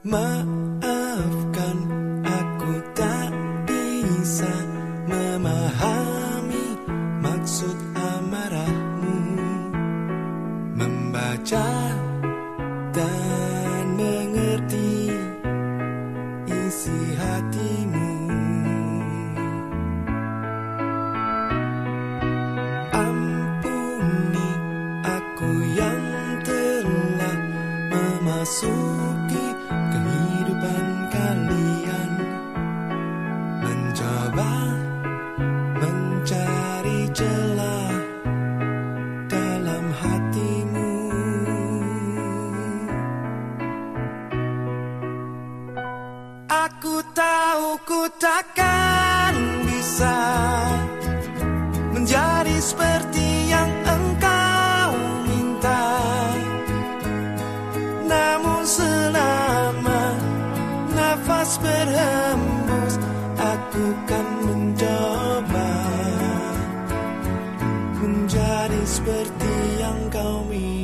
Maafkan aku tak bisa memahami maksud amarahmu. Membaca dan mengerti isi hatimu. Ampuni aku yang telah memasuki berhembus Aku kan mencoba. Menjadi seperti yang kau minta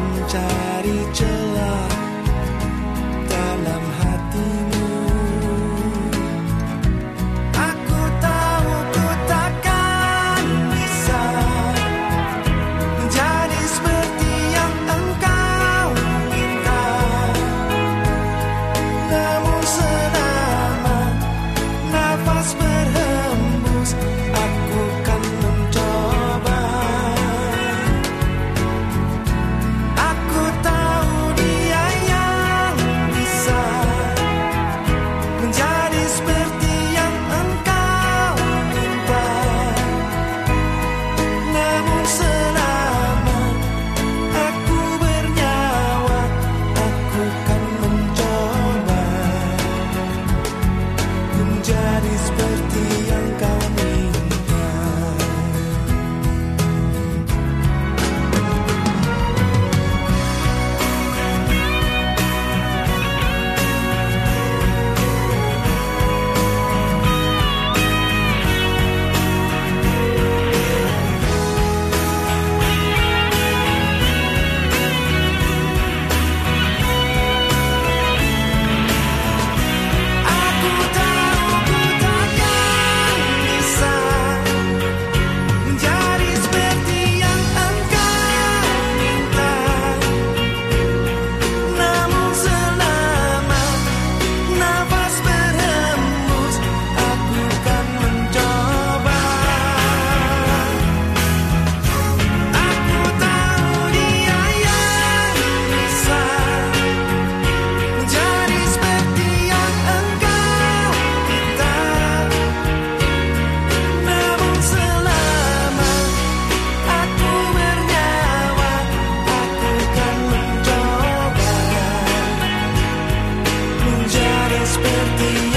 mencari celah. you